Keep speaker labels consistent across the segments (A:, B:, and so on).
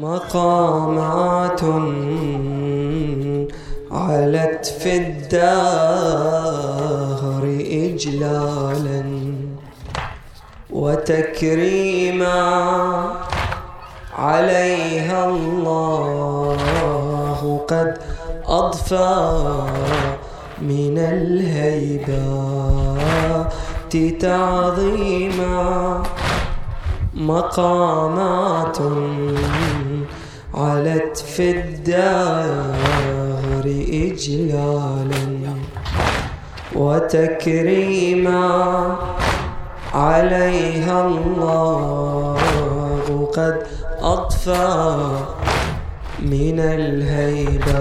A: مقامات علت في الدهر إجلالا وتكريما عليها الله قد أضفى من الهيبات تعظيما مقامات علت في الدار إجلالا وتكريما عليها الله قد أطفى من الهيبات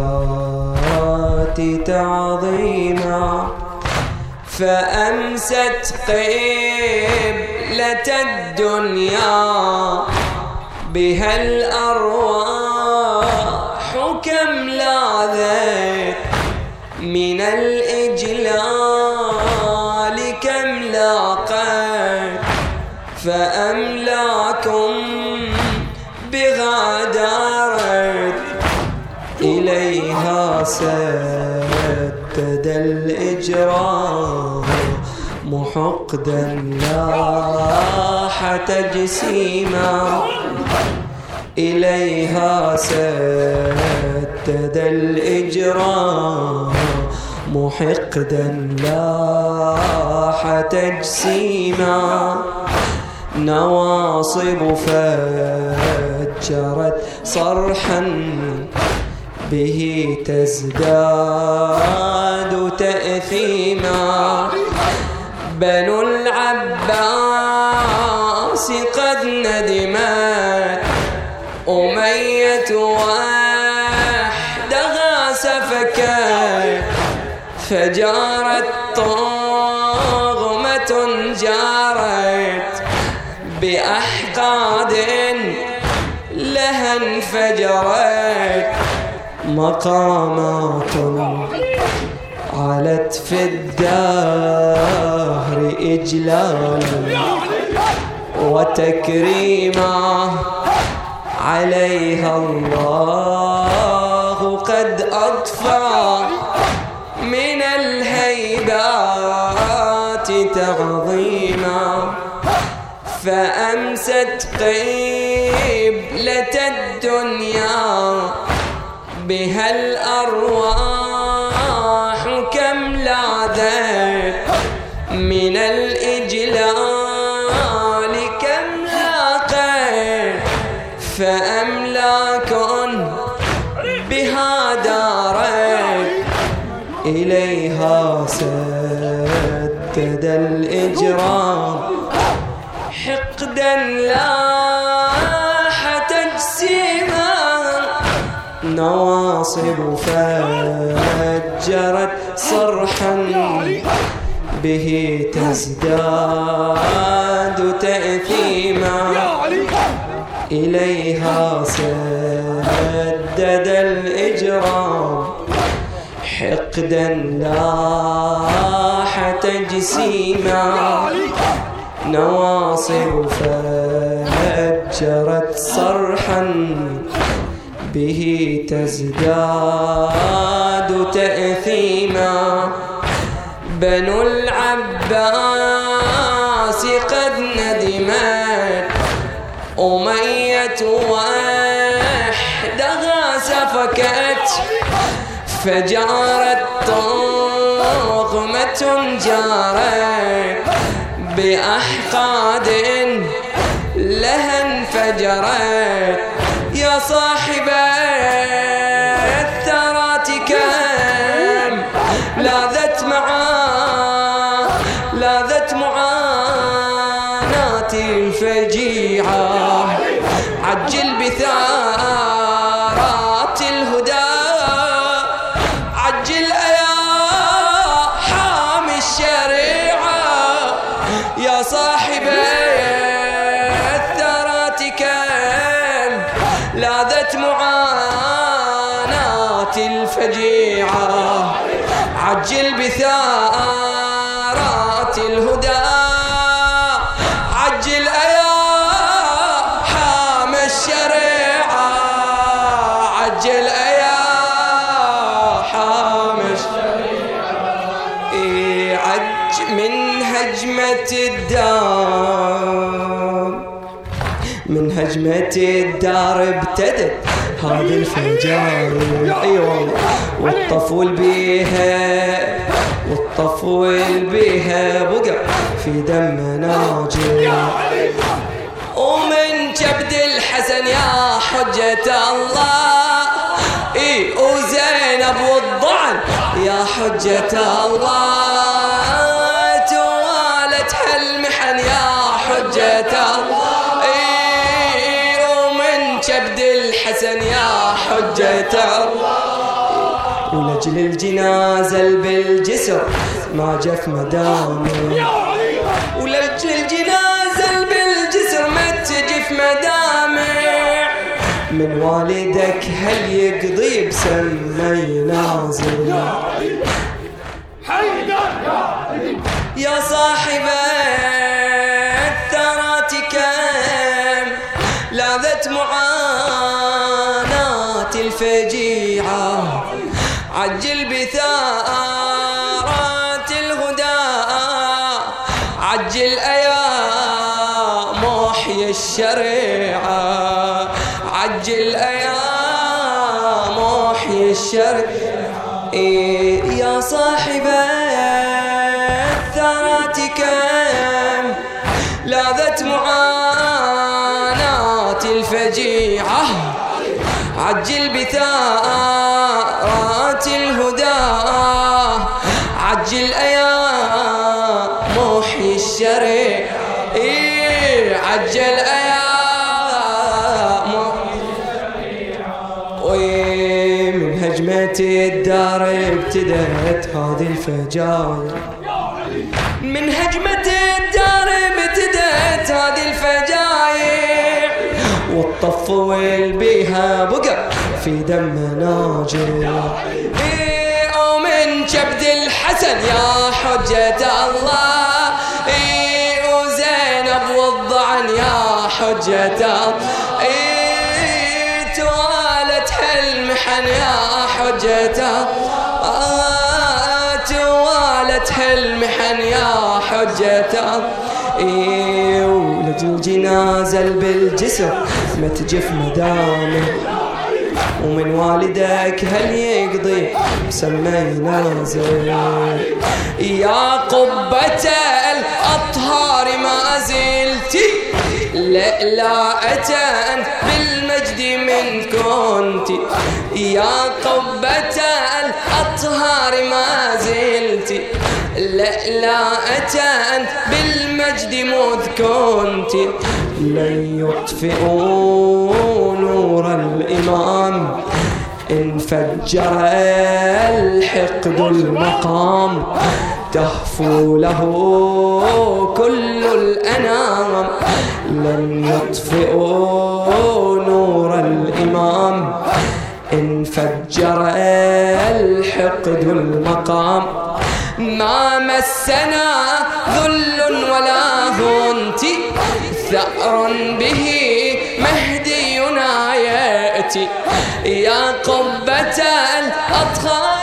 A: تعظيما فأمست قبلة الدنيا بها الأرواح كم لاذت من الإجلال كم لاقت فأملاكم بغادرت إليها سدد الإجرام. محقدا لاح تجسيما. إليها سدد الإجرام. محقدا لاح تجسيما. نواصب فجرت صرحا به تزداد تأثيما. بنو العباس قد ندمت. أمية وحدها سفكت. فجارت طغمة جارت. بأحقاد لها انفجرت. مقامات علت في الدهر إجلالا وتكريما عليها الله قد أطفى من الهيبات تعظيما فأمست قبلة الدنيا بها الأرواح من الإجلال كم لاقت فأملاك بها دارت إليها سدد الإجرام. حقدا تجسيما نواصب فجرت صرحا به تزداد تأثيما إليها سدد الإجرام حقدا لاح تجسيما نواصب فجرت صرحا به تزداد تأثيما. بنو العباس قد ندمت. أمية وحدها سفكت. فجارت طغمة جارت. بأحقاد لها انفجرت يا صاحب هجمة الدار ابتدت. هذه الفجار اي والله والطفول بيها والطفول بيها بقى في دم ناجي. ومن جبد الحسن يا حجة الله. إي وزينب والضعن يا حجة الله. ولجل الجنازة بالجسر. ما جف مدامه. ولجل الجنازة بالجسر ما تجف مدامع من والدك هل يقضي بسمه ينازل يا صاحب الثرات كم لاذت معاناة الفجيعة الشريعة عجل أيام محيي الشريعة. إيه يا صاحب الثرات كم لاذت معاناة الفجيعة. عجل بثارات هجمة الدار ابتدت هذه الفجاير من هجمة الدار ابتدت هذه الفجايع والطفول بيها بقى في دم ناجر ومن جبد الحسن يا حجة الله. وزينب والضعن يا حجة الله. هالمحن يا الله توالت هالمحن يا حجة. إيه الجنازة بالجسر ما تجف مدامه. ومن والدك هل يقضي؟ مسمى ينازل يا قبة الأطهار ما زلت لألاءة بالمجد من كنت. يا قبة الأطهار ما زلت. لألاءة بالمجد مذ كنت. لن يطفئوا نور الإمام. إن فجر الحقد المقام. تهفو له كل الأنام لن يطفئوا نور الإمام. إن فجر الحقد المقام ما مسنا ذل ولا هنت ثأر به مهدينا يأتي. يا قبة الأطهار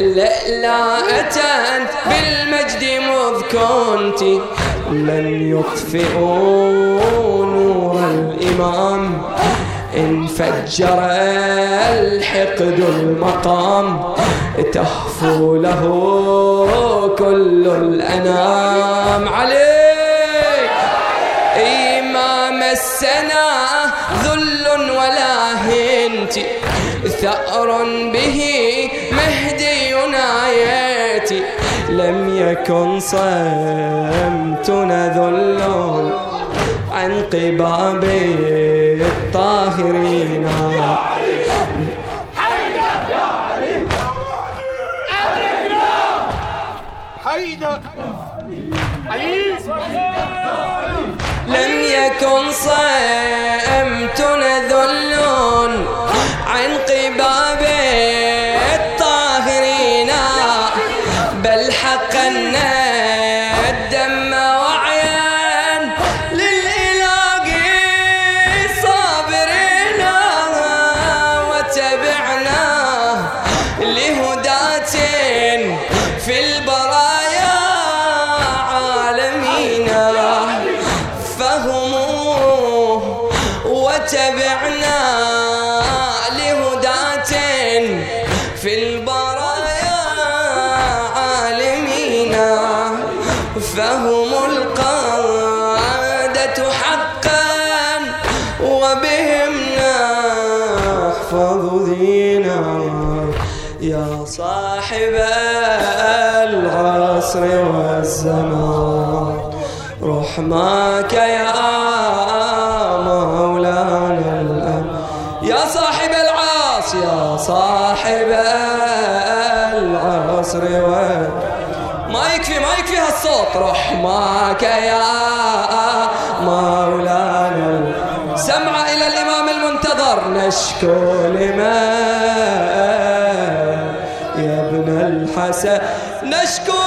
A: لألاءة بالمجد مذ كنت لن يطفئوا نور الإمام. إن فجر الحقد المقام. تهفو له كل الأنام. عليك! إي ما مسنا ذل ولا هنت. ثأر به مهدينا ياتي لم يكن صمتنا ذل عن قباب الطاهرين. لم يكن صمتنا تبعنا لهداة في البرايا عالمينا فهم القادة حقا وبهم نحفظ دينا. يا صاحب العصر والزمان. رحماك يا مولانا الأم يا صاحب العاص يا صاحب العصر. ما يكفي ما يكفي هالصوت. رحماك يا مولانا سمع إلى الإمام المنتظر. نشكو لمن؟ يا ابن الحسن. نشكو